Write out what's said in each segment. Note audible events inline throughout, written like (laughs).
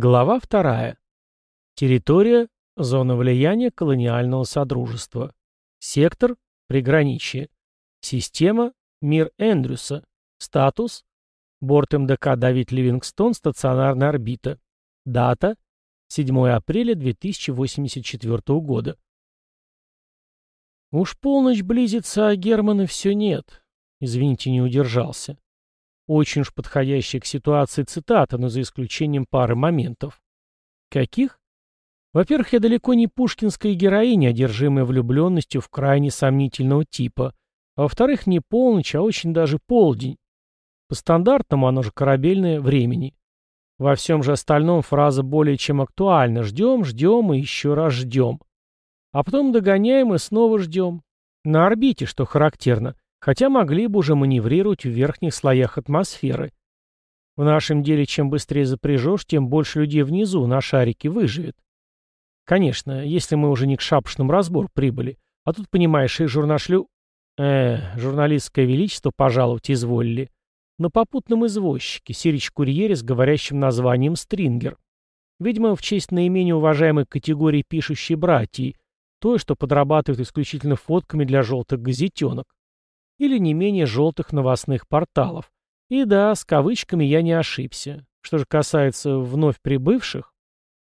Глава вторая. Территория – зона влияния колониального содружества. Сектор – приграничие. Система – мир Эндрюса. Статус – борт МДК Давид Ливингстон, стационарная орбита. Дата – 7 апреля 2084 года. Уж полночь близится, а Германа все нет. Извините, не удержался. Очень уж подходящая к ситуации цитата, но за исключением пары моментов. Каких? Во-первых, я далеко не пушкинская героиня, одержимая влюбленностью в крайне сомнительного типа. А во-вторых, не полночь, а очень даже полдень. По стандартному оно же корабельное времени. Во всем же остальном фраза более чем актуальна. Ждем, ждем и еще раз ждем. А потом догоняем и снова ждем. На орбите, что характерно хотя могли бы уже маневрировать в верхних слоях атмосферы. В нашем деле чем быстрее запряжешь, тем больше людей внизу на шарике выживет. Конечно, если мы уже не к шапошному разбору прибыли, а тут, понимаешь, и журнашлю... Э, журналистское величество пожаловать изволили. На попутном извозчике, сирич-курьере с говорящим названием «Стрингер». Видимо, в честь наименее уважаемой категории пишущей братьи, той, что подрабатывает исключительно фотками для желтых газетенок или не менее желтых новостных порталов. И да, с кавычками я не ошибся. Что же касается вновь прибывших,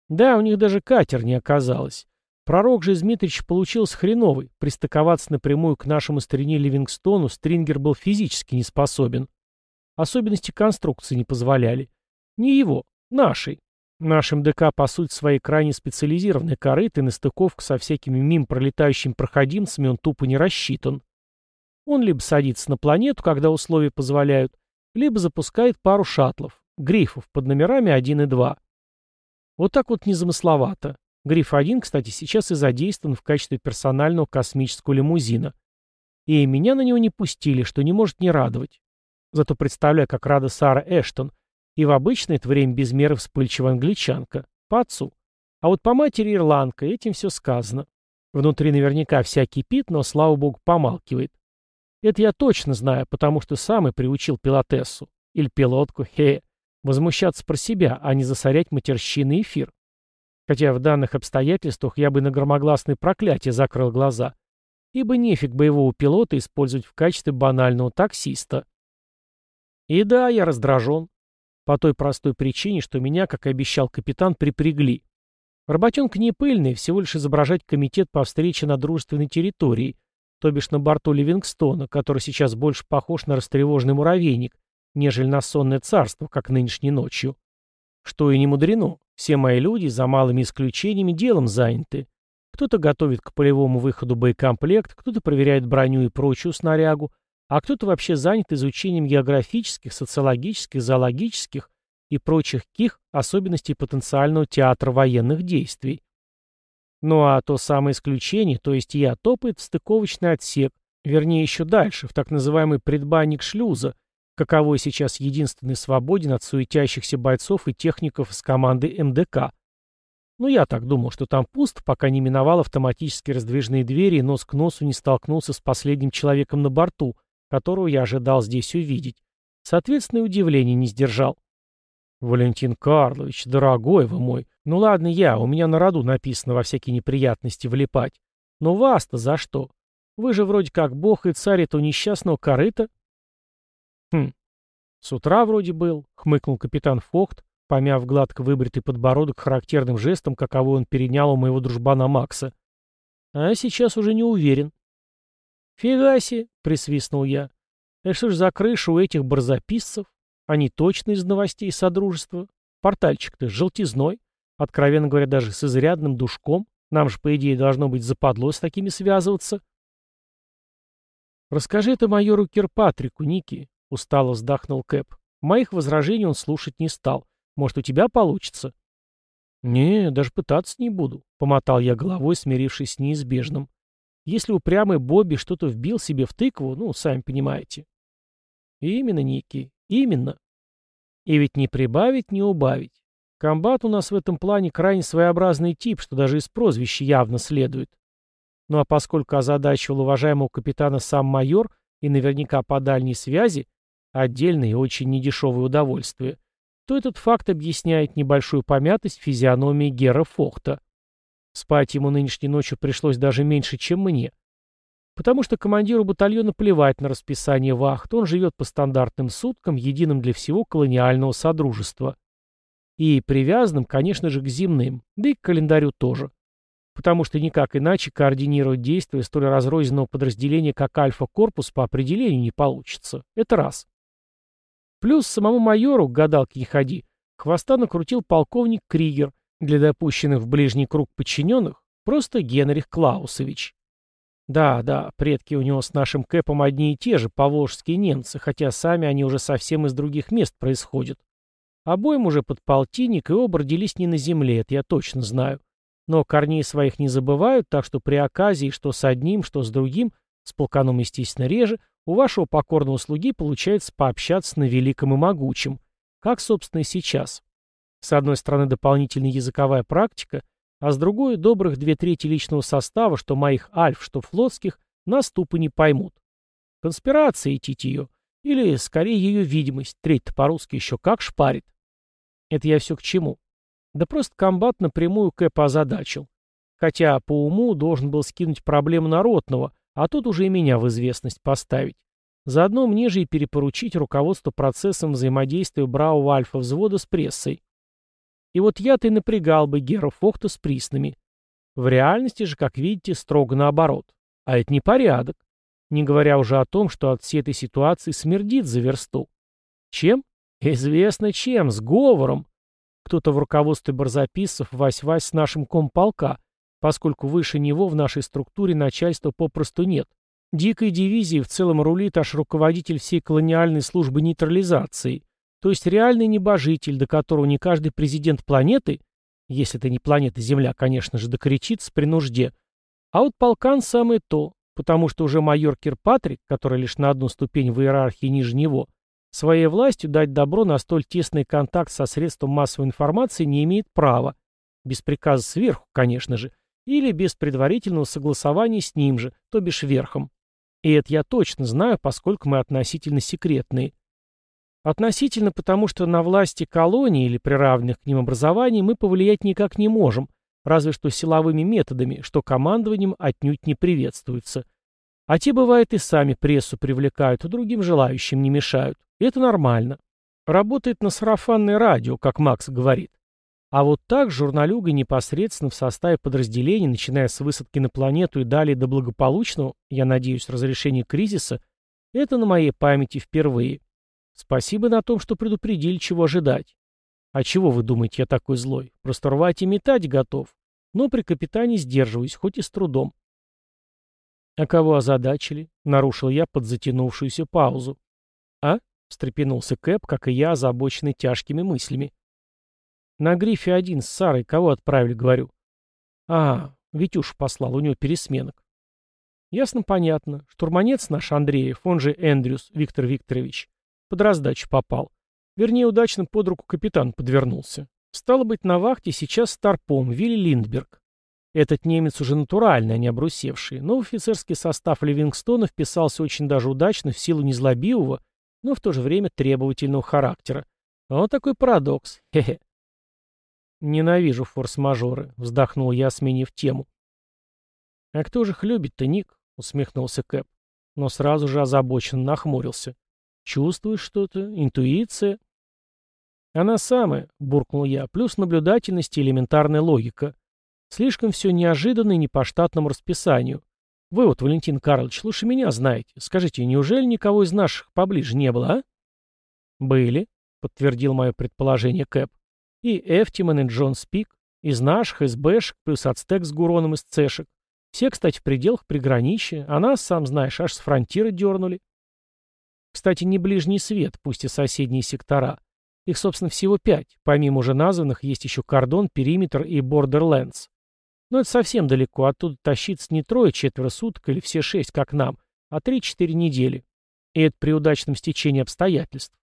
да, у них даже катер не оказалось. Пророк же из Дмитрич получился хреновый. Пристыковаться напрямую к нашему старине Ливингстону Стрингер был физически не способен. Особенности конструкции не позволяли. Не его, нашей. Нашим ДК, по сути, своей крайне специализированной корытой на стыковку со всякими мим пролетающими проходимцами он тупо не рассчитан. Он либо садится на планету, когда условия позволяют, либо запускает пару шаттлов, грифов под номерами 1 и 2. Вот так вот незамысловато. Гриф 1, кстати, сейчас и задействован в качестве персонального космического лимузина. И меня на него не пустили, что не может не радовать. Зато представляю, как рада Сара Эштон. И в обычное это время без меры вспыльчивая англичанка. По отцу. А вот по матери ирландка, этим все сказано. Внутри наверняка вся кипит, но, слава богу, помалкивает. Это я точно знаю, потому что сам и приучил пилотессу, или пилотку, хе, возмущаться про себя, а не засорять матерщинный эфир. Хотя в данных обстоятельствах я бы на громогласное проклятие закрыл глаза, ибо нефиг боевого пилота использовать в качестве банального таксиста. И да, я раздражен. По той простой причине, что меня, как и обещал капитан, припрягли. Работенка не пыльная, всего лишь изображать комитет по встрече на дружественной территории, то бишь на борту Ливингстона, который сейчас больше похож на растревоженный муравейник, нежели на сонное царство, как нынешней ночью. Что и не мудрено, все мои люди, за малыми исключениями, делом заняты. Кто-то готовит к полевому выходу боекомплект, кто-то проверяет броню и прочую снарягу, а кто-то вообще занят изучением географических, социологических, зоологических и прочих ких особенностей потенциального театра военных действий. Ну а то самое исключение, то есть я, топает в стыковочный отсек, вернее еще дальше, в так называемый предбанник шлюза, каковой сейчас единственный свободен от суетящихся бойцов и техников с команды МДК. Ну я так думал, что там пусто, пока не миновал автоматически раздвижные двери и нос к носу не столкнулся с последним человеком на борту, которого я ожидал здесь увидеть. Соответственно, и удивления не сдержал. «Валентин Карлович, дорогой вы мой, ну ладно я, у меня на роду написано во всякие неприятности влипать. Но вас-то за что? Вы же вроде как бог и царь этого несчастного корыта». «Хм, с утра вроде был», — хмыкнул капитан Фохт, помяв гладко выбритый подбородок характерным жестом, каковой он перенял у моего дружбана Макса. «А сейчас уже не уверен». «Фигаси!» — присвистнул я. «Это что ж за крыша у этих барзаписцев? Они точно из новостей Содружества. Портальчик-то желтизной. Откровенно говоря, даже с изрядным душком. Нам же, по идее, должно быть западло с такими связываться. «Расскажи это майору Кирпатрику, Ники», — устало вздохнул Кэп. Моих возражений он слушать не стал. Может, у тебя получится? «Не, даже пытаться не буду», — помотал я головой, смирившись с неизбежным. «Если упрямый Бобби что-то вбил себе в тыкву, ну, сами понимаете». «Именно, Ники, Именно. И ведь не прибавить, не убавить. Комбат у нас в этом плане крайне своеобразный тип, что даже из прозвища явно следует. Ну а поскольку озадачивал уважаемого капитана сам майор и наверняка по дальней связи, отдельное и очень недешевое удовольствие, то этот факт объясняет небольшую помятость физиономии Гера Фохта. Спать ему нынешней ночью пришлось даже меньше, чем мне. Потому что командиру батальона плевать на расписание вахт, он живет по стандартным суткам, единым для всего колониального содружества. И привязанным, конечно же, к земным, да и к календарю тоже. Потому что никак иначе координировать действия столь разрозненного подразделения, как Альфа-корпус, по определению не получится. Это раз. Плюс самому майору, гадалки не ходи, хвоста накрутил полковник Кригер, для допущенных в ближний круг подчиненных, просто Генрих Клаусович. Да, да, предки у него с нашим Кэпом одни и те же, поволжские немцы, хотя сами они уже совсем из других мест происходят. Обоим уже под полтинник, и оба родились не на земле, это я точно знаю. Но корней своих не забывают, так что при оказии, что с одним, что с другим, с полканом, естественно, реже, у вашего покорного слуги получается пообщаться на великом и могучем, как, собственно, и сейчас. С одной стороны, дополнительная языковая практика, а с другой — добрых две трети личного состава, что моих альф, что флотских, нас тупо не поймут. Конспирация идти ее. Или, скорее, ее видимость. Треть по-русски еще как шпарит. Это я все к чему? Да просто комбат напрямую Кэпа озадачил. Хотя по уму должен был скинуть проблему народного, а тут уже и меня в известность поставить. Заодно мне же и перепоручить руководство процессом взаимодействия бравого альфа-взвода с прессой. И вот я-то и напрягал бы Гера Фохта с приснами. В реальности же, как видите, строго наоборот. А это не порядок. Не говоря уже о том, что от всей этой ситуации смердит за версту. Чем? Известно чем, с говором. Кто-то в руководстве барзаписцев вась-вась с нашим комполка, поскольку выше него в нашей структуре начальства попросту нет. Дикой дивизии в целом рулит аж руководитель всей колониальной службы нейтрализации, то есть реальный небожитель, до которого не каждый президент планеты, если это не планета Земля, конечно же, докричится при нужде, а вот полкан самое то, потому что уже майор Кирпатрик, который лишь на одну ступень в иерархии ниже него, Своей властью дать добро на столь тесный контакт со средством массовой информации не имеет права, без приказа сверху, конечно же, или без предварительного согласования с ним же, то бишь верхом. И это я точно знаю, поскольку мы относительно секретные. Относительно потому, что на власти колонии или приравненных к ним образований мы повлиять никак не можем, разве что силовыми методами, что командованием отнюдь не приветствуется. А те, бывает, и сами прессу привлекают, а другим желающим не мешают. И это нормально. Работает на сарафанное радио, как Макс говорит. А вот так журналюга непосредственно в составе подразделений, начиная с высадки на планету и далее до благополучного, я надеюсь, разрешения кризиса, это на моей памяти впервые. Спасибо на том, что предупредили, чего ожидать. А чего вы думаете, я такой злой? Просто рвать и метать готов. Но при капитане сдерживаюсь, хоть и с трудом. А кого озадачили? Нарушил я под затянувшуюся паузу. А? — встрепенулся Кэп, как и я, озабоченный тяжкими мыслями. «На грифе один с Сарой кого отправили, говорю?» «А, Витюш послал, у него пересменок». «Ясно, понятно. Штурманец наш Андреев, он же Эндрюс Виктор Викторович, под раздачу попал. Вернее, удачно под руку капитан подвернулся. Стало быть, на вахте сейчас старпом Вилли Линдберг. Этот немец уже натуральный, а не обрусевший, но офицерский состав Ливингстона вписался очень даже удачно в силу незлобивого, но в то же время требовательного характера. Вот такой парадокс. (laughs) Хе-хе. «Ненавижу форс-мажоры», — вздохнул я, сменив тему. «А кто же их любит-то, Ник?» — усмехнулся Кэп, но сразу же озабоченно нахмурился. «Чувствуешь что-то? Интуиция?» «Она самая», — буркнул я, — «плюс наблюдательность и элементарная логика. Слишком все неожиданно и не по штатному расписанию. Вы вот, Валентин Карлович, лучше меня знаете. Скажите, неужели никого из наших поближе не было, а? Были, подтвердил мое предположение Кэп. И Эфтиман, и Джон Спик. Из наших, из Бэшек, плюс Ацтек с Гуроном из Цешек. Все, кстати, в пределах приграничья, а нас, сам знаешь, аж с фронтира дернули. Кстати, не ближний свет, пусть и соседние сектора. Их, собственно, всего пять. Помимо уже названных, есть еще кордон, периметр и Бордерлендс. Но это совсем далеко, оттуда тащиться не трое-четверо суток или все шесть, как нам, а три-четыре недели. И это при удачном стечении обстоятельств.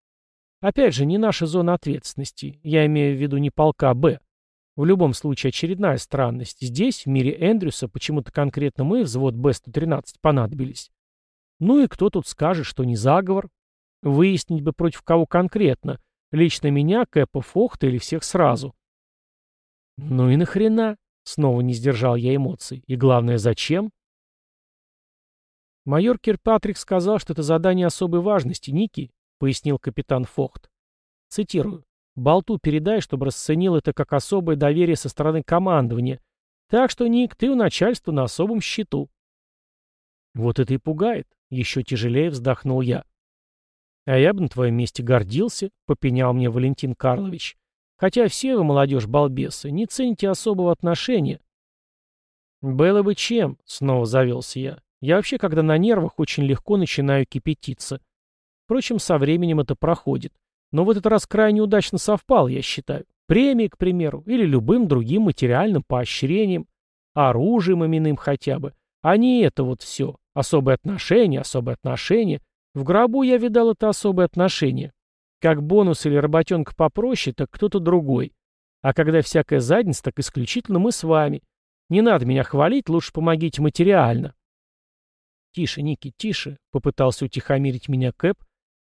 Опять же, не наша зона ответственности. Я имею в виду не полка Б. В любом случае, очередная странность. Здесь, в мире Эндрюса, почему-то конкретно мы, взвод Б-113, понадобились. Ну и кто тут скажет, что не заговор? Выяснить бы против кого конкретно. Лично меня, Кэпа Фохта или всех сразу? Ну и нахрена? Снова не сдержал я эмоций. И главное, зачем? Майор Кирпатрик сказал, что это задание особой важности, Ники, пояснил капитан Фохт. Цитирую. Болту передай, чтобы расценил это как особое доверие со стороны командования. Так что, Ник, ты у начальства на особом счету. Вот это и пугает. Еще тяжелее вздохнул я. А я бы на твоем месте гордился, попенял мне Валентин Карлович. Хотя все вы, молодежь, балбесы, не цените особого отношения. Было бы чем, снова завелся я. Я вообще, когда на нервах, очень легко начинаю кипятиться. Впрочем, со временем это проходит. Но в этот раз крайне удачно совпал, я считаю. Премии, к примеру, или любым другим материальным поощрением, оружием именным хотя бы, а не это вот все. Особые отношения, особые отношения. В гробу я видал это особое отношение. Как бонус или работенка попроще, так кто-то другой. А когда всякая задница, так исключительно мы с вами. Не надо меня хвалить, лучше помогите материально. Тише, Ники, тише, попытался утихомирить меня Кэп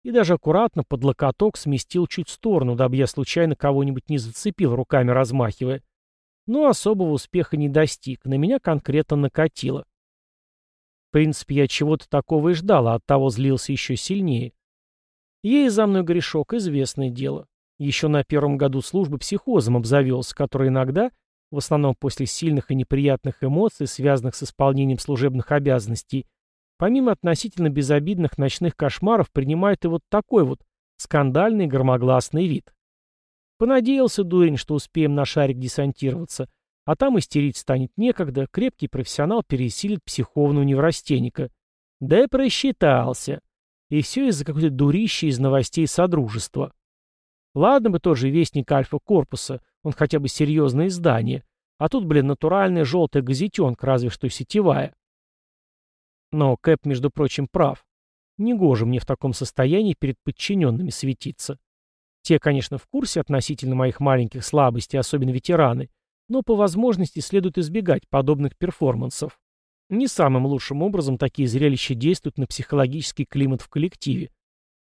и даже аккуратно под локоток сместил чуть в сторону, дабы я случайно кого-нибудь не зацепил, руками размахивая. Но особого успеха не достиг, на меня конкретно накатило. В принципе, я чего-то такого и ждал, а оттого злился еще сильнее. Ей за мной грешок, известное дело. Еще на первом году службы психозом обзавелся, который иногда, в основном после сильных и неприятных эмоций, связанных с исполнением служебных обязанностей, помимо относительно безобидных ночных кошмаров, принимает и вот такой вот скандальный громогласный вид. Понадеялся дурень, что успеем на шарик десантироваться, а там истерить станет некогда, крепкий профессионал пересилит психовного неврастенника. Да и просчитался. И все из-за какой-то дурищи из новостей Содружества. Ладно бы тоже вестник Альфа-корпуса, он хотя бы серьезное издание. А тут, блин, натуральная желтая газетенка, разве что сетевая. Но Кэп, между прочим, прав. Негоже мне в таком состоянии перед подчиненными светиться. Те, конечно, в курсе относительно моих маленьких слабостей, особенно ветераны, но по возможности следует избегать подобных перформансов. Не самым лучшим образом такие зрелища действуют на психологический климат в коллективе.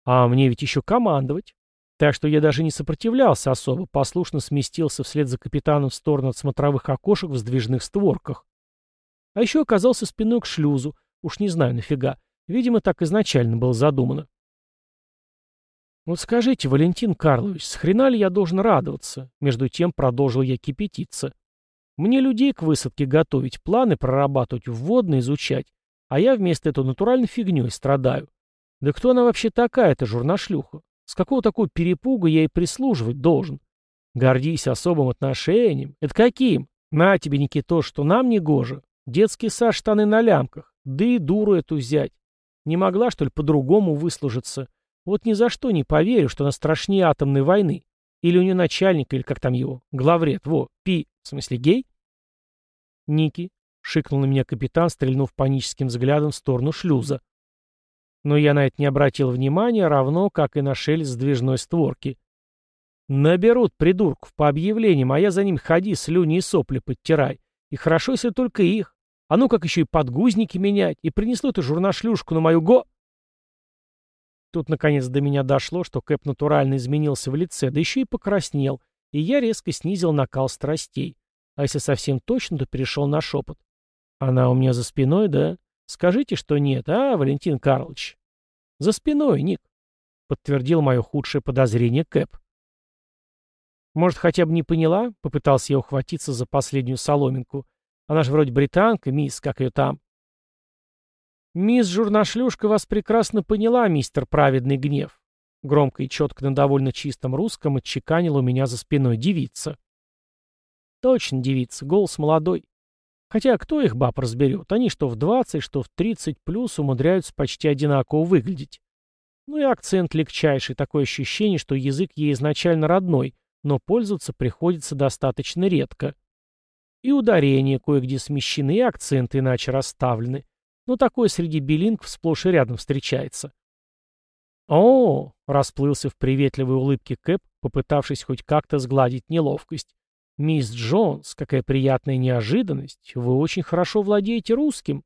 А мне ведь еще командовать. Так что я даже не сопротивлялся особо, послушно сместился вслед за капитаном в сторону от смотровых окошек в сдвижных створках. А еще оказался спиной к шлюзу, уж не знаю нафига. Видимо, так изначально было задумано. «Вот скажите, Валентин Карлович, с хрена ли я должен радоваться?» Между тем продолжил я кипятиться. «Мне людей к высадке готовить, планы прорабатывать, вводно изучать, а я вместо этого натуральной фигней страдаю. Да кто она вообще такая, эта журнашлюха? С какого такого перепуга я ей прислуживать должен? Гордись особым отношением. Это каким? На тебе, Никито, что нам не гоже. Детский сад штаны на лямках. Да и дуру эту взять. Не могла, что ли, по-другому выслужиться? Вот ни за что не поверю, что она страшнее атомной войны. Или у нее начальник, или как там его, главред, во, пи, в смысле гей? Ники, шикнул на меня капитан, стрельнув паническим взглядом в сторону шлюза. Но я на это не обратил внимания, равно как и на шелест сдвижной створки. Наберут придурков по объявлениям, а я за ним ходи, слюни и сопли подтирай. И хорошо, если только их. А ну как еще и подгузники менять, и принесло эту журнашлюшку на мою го... Тут, наконец, до меня дошло, что Кэп натурально изменился в лице, да еще и покраснел, и я резко снизил накал страстей. А если совсем точно, то перешел на шепот. «Она у меня за спиной, да? Скажите, что нет, а, Валентин Карлович?» «За спиной, Ник», — подтвердил мое худшее подозрение Кэп. «Может, хотя бы не поняла?» — попытался я ухватиться за последнюю соломинку. «Она же вроде британка, мисс, как ее там». «Мисс Журнашлюшка вас прекрасно поняла, мистер Праведный Гнев», громко и четко на довольно чистом русском отчеканила у меня за спиной девица. Точно девица, голос молодой. Хотя кто их баб разберет? Они что в 20, что в 30 плюс умудряются почти одинаково выглядеть. Ну и акцент легчайший, такое ощущение, что язык ей изначально родной, но пользоваться приходится достаточно редко. И ударения кое-где смещены, и акценты иначе расставлены но такое среди билингов сплошь и рядом встречается. «О!» — расплылся в приветливой улыбке Кэп, попытавшись хоть как-то сгладить неловкость. «Мисс Джонс, какая приятная неожиданность! Вы очень хорошо владеете русским!»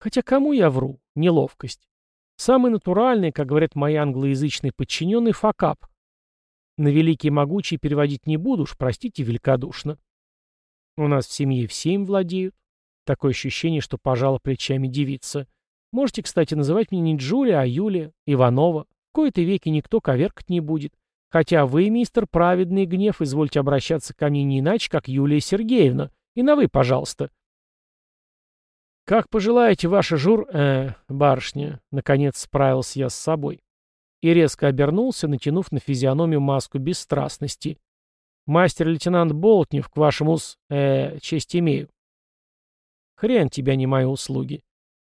Хотя кому я вру? Неловкость. Самый натуральный, как говорят мои англоязычные подчиненные, факап. На великие могучие переводить не буду, уж простите великодушно. У нас в семье все им владеют. Такое ощущение, что пожала плечами девица. Можете, кстати, называть меня не Джулия, а Юлия, Иванова. В кои-то веки никто коверкать не будет. Хотя вы, мистер Праведный Гнев, извольте обращаться ко мне не иначе, как Юлия Сергеевна. И на «вы», пожалуйста. «Как пожелаете, ваша жур... э... барышня», — наконец справился я с собой. И резко обернулся, натянув на физиономию маску бесстрастности. «Мастер-лейтенант Болтнев, к вашему с... э... честь имею». «Хрен тебя, не мои услуги.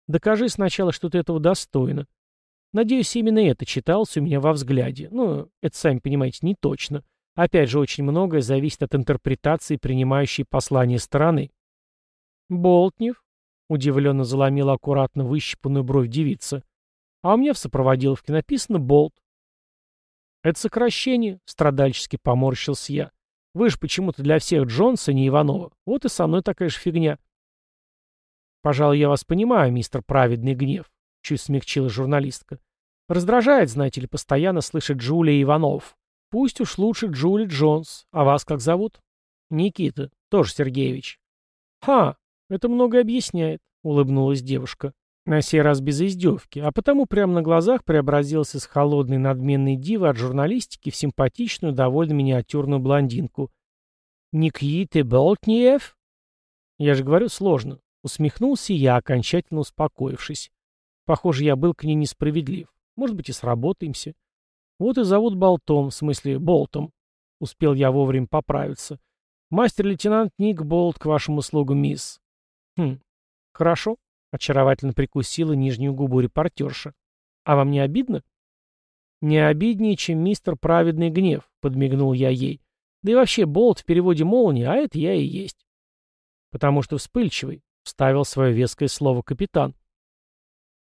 Докажи сначала, что ты этого достойна. Надеюсь, именно это читалось у меня во взгляде. Ну, это, сами понимаете, не точно. Опять же, очень многое зависит от интерпретации принимающей послание стороны. «Болтнев?» — удивленно заломила аккуратно выщипанную бровь девица. «А у меня в сопроводиловке написано «Болт». «Это сокращение», — страдальчески поморщился я. «Вы же почему-то для всех Джонса, не Иванова. Вот и со мной такая же фигня». «Пожалуй, я вас понимаю, мистер Праведный Гнев», — чуть смягчила журналистка. «Раздражает, знаете ли, постоянно слышать Джулия Иванов. Пусть уж лучше Джули Джонс. А вас как зовут?» «Никита. Тоже Сергеевич». «Ха, это многое объясняет», — улыбнулась девушка. На сей раз без издевки, а потому прямо на глазах преобразился с холодной надменной дивы от журналистики в симпатичную, довольно миниатюрную блондинку. «Никита Болтниев?» «Я же говорю, сложно. Усмехнулся я, окончательно успокоившись. Похоже, я был к ней несправедлив. Может быть, и сработаемся. Вот и зовут Болтом, в смысле Болтом. Успел я вовремя поправиться. Мастер-лейтенант Ник Болт к вашим услугам, мисс. Хм, хорошо. Очаровательно прикусила нижнюю губу репортерша. А вам не обидно? Не обиднее, чем мистер Праведный Гнев, подмигнул я ей. Да и вообще, Болт в переводе молния, а это я и есть. Потому что вспыльчивый, Вставил свое веское слово капитан.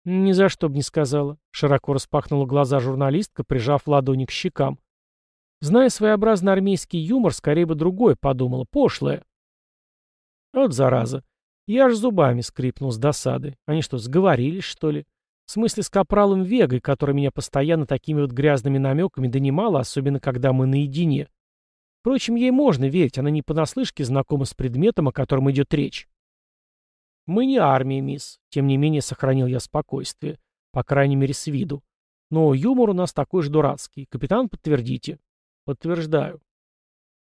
«Ни за что бы не сказала», — широко распахнула глаза журналистка, прижав ладони к щекам. Зная своеобразный армейский юмор, скорее бы другой, подумала, пошлое. Вот зараза. Я аж зубами скрипнул с досады. Они что, сговорились, что ли? В смысле, с капралом Вегой, который меня постоянно такими вот грязными намеками донимала, особенно когда мы наедине. Впрочем, ей можно верить, она не понаслышке знакома с предметом, о котором идет речь. «Мы не армия, мисс. Тем не менее, сохранил я спокойствие. По крайней мере, с виду. Но юмор у нас такой же дурацкий. Капитан, подтвердите». «Подтверждаю».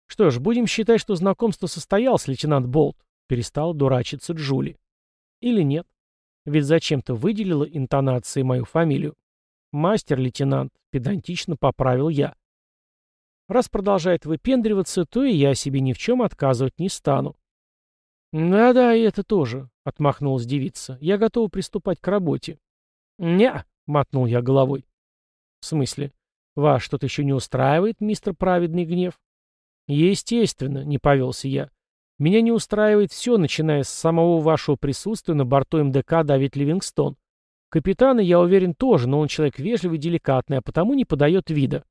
«Что ж, будем считать, что знакомство состоялось, лейтенант Болт», — перестал дурачиться Джули. «Или нет? Ведь зачем-то выделила интонацией мою фамилию. Мастер-лейтенант, педантично поправил я. Раз продолжает выпендриваться, то и я себе ни в чем отказывать не стану. «Да-да, и это тоже», — отмахнулась девица. «Я готова приступать к работе». «Не-а», мотнул я головой. «В смысле? Вас что-то еще не устраивает, мистер Праведный Гнев?» «Естественно», — не повелся я. «Меня не устраивает все, начиная с самого вашего присутствия на борту МДК Давид Ливингстон. Капитана, я уверен, тоже, но он человек вежливый и деликатный, а потому не подает вида».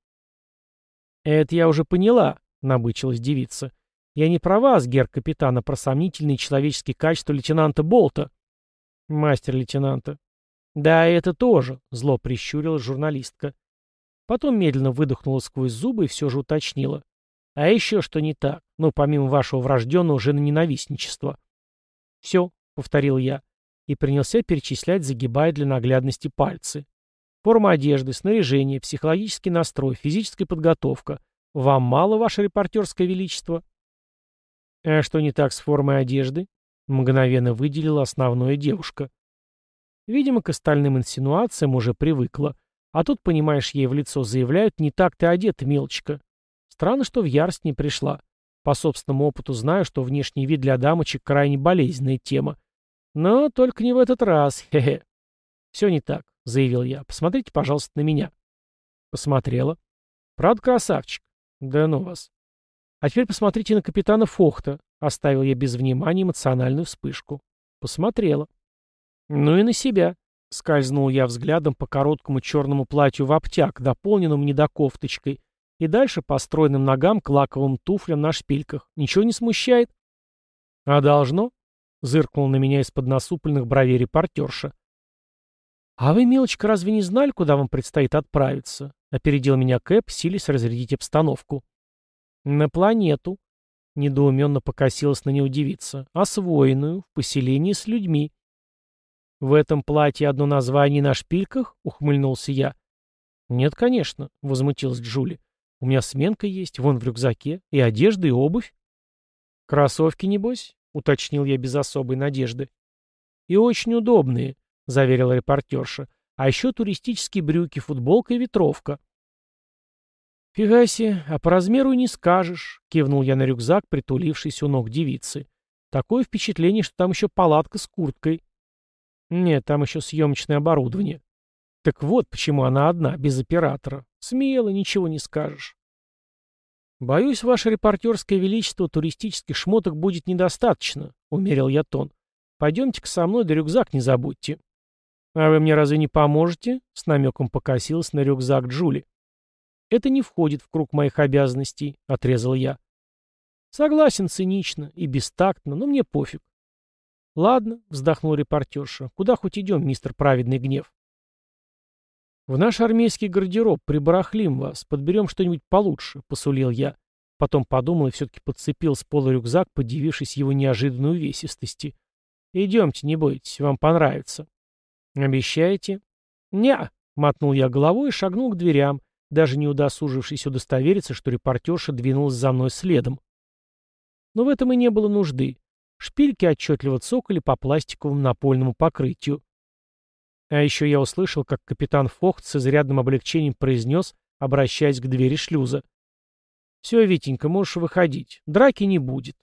«Это я уже поняла», — набычилась девица. Я не про вас, гер-капитан, а про сомнительные человеческие качества лейтенанта Болта. Мастер лейтенанта. Да, это тоже, зло прищурила журналистка. Потом медленно выдохнула сквозь зубы и все же уточнила. А еще что не так, ну, помимо вашего врожденного женоненавистничества. Все, повторил я, и принялся перечислять, загибая для наглядности пальцы. Форма одежды, снаряжение, психологический настрой, физическая подготовка. Вам мало, ваше репортерское величество? «А что не так с формой одежды?» — мгновенно выделила основное девушка. Видимо, к остальным инсинуациям уже привыкла. А тут, понимаешь, ей в лицо заявляют, не так ты одета, мелочка. Странно, что в ярость не пришла. По собственному опыту знаю, что внешний вид для дамочек крайне болезненная тема. Но только не в этот раз, (laughs) хе-хе. Все не так, заявил я. Посмотрите, пожалуйста, на меня. Посмотрела. Правда, красавчик? Да ну вас. А теперь посмотрите на капитана Фохта. Оставил я без внимания эмоциональную вспышку. Посмотрела. Ну и на себя. Скользнул я взглядом по короткому черному платью в обтяг, дополненному недокофточкой, и дальше по стройным ногам к лаковым туфлям на шпильках. Ничего не смущает? А должно? Зыркнул на меня из-под насупленных бровей репортерша. «А вы, мелочка, разве не знали, куда вам предстоит отправиться?» — опередил меня Кэп, силясь разрядить обстановку. «На планету», — недоуменно покосилась на девица, — «освоенную, в поселении с людьми». «В этом платье одно название на шпильках?» — ухмыльнулся я. «Нет, конечно», — возмутилась Джули. «У меня сменка есть, вон в рюкзаке, и одежда, и обувь». «Кроссовки, небось?» — уточнил я без особой надежды. «И очень удобные», — заверила репортерша. «А еще туристические брюки, футболка и ветровка». «Фига себе, а по размеру не скажешь», — кивнул я на рюкзак, притулившийся у ног девицы. «Такое впечатление, что там еще палатка с курткой». «Нет, там еще съемочное оборудование». «Так вот, почему она одна, без оператора. Смело, ничего не скажешь». «Боюсь, ваше репортерское величество, туристических шмоток будет недостаточно», — умерил я тон. «Пойдемте-ка со мной, да рюкзак не забудьте». «А вы мне разве не поможете?» — с намеком покосилась на рюкзак Джули. «Это не входит в круг моих обязанностей», — отрезал я. «Согласен цинично и бестактно, но мне пофиг». «Ладно», — вздохнул репортерша, — «куда хоть идем, мистер Праведный Гнев?» «В наш армейский гардероб прибарахлим вас, подберем что-нибудь получше», — посулил я. Потом подумал и все-таки подцепил с пола рюкзак, подивившись его неожиданной увесистости. «Идемте, не бойтесь, вам понравится». «Обещаете?» «Не-а», мотнул я головой и шагнул к дверям, даже не удосужившись удостовериться, что репортерша двинулась за мной следом. Но в этом и не было нужды. Шпильки отчетливо цокали по пластиковому напольному покрытию. А еще я услышал, как капитан Фохт с изрядным облегчением произнес, обращаясь к двери шлюза. «Все, Витенька, можешь выходить. Драки не будет.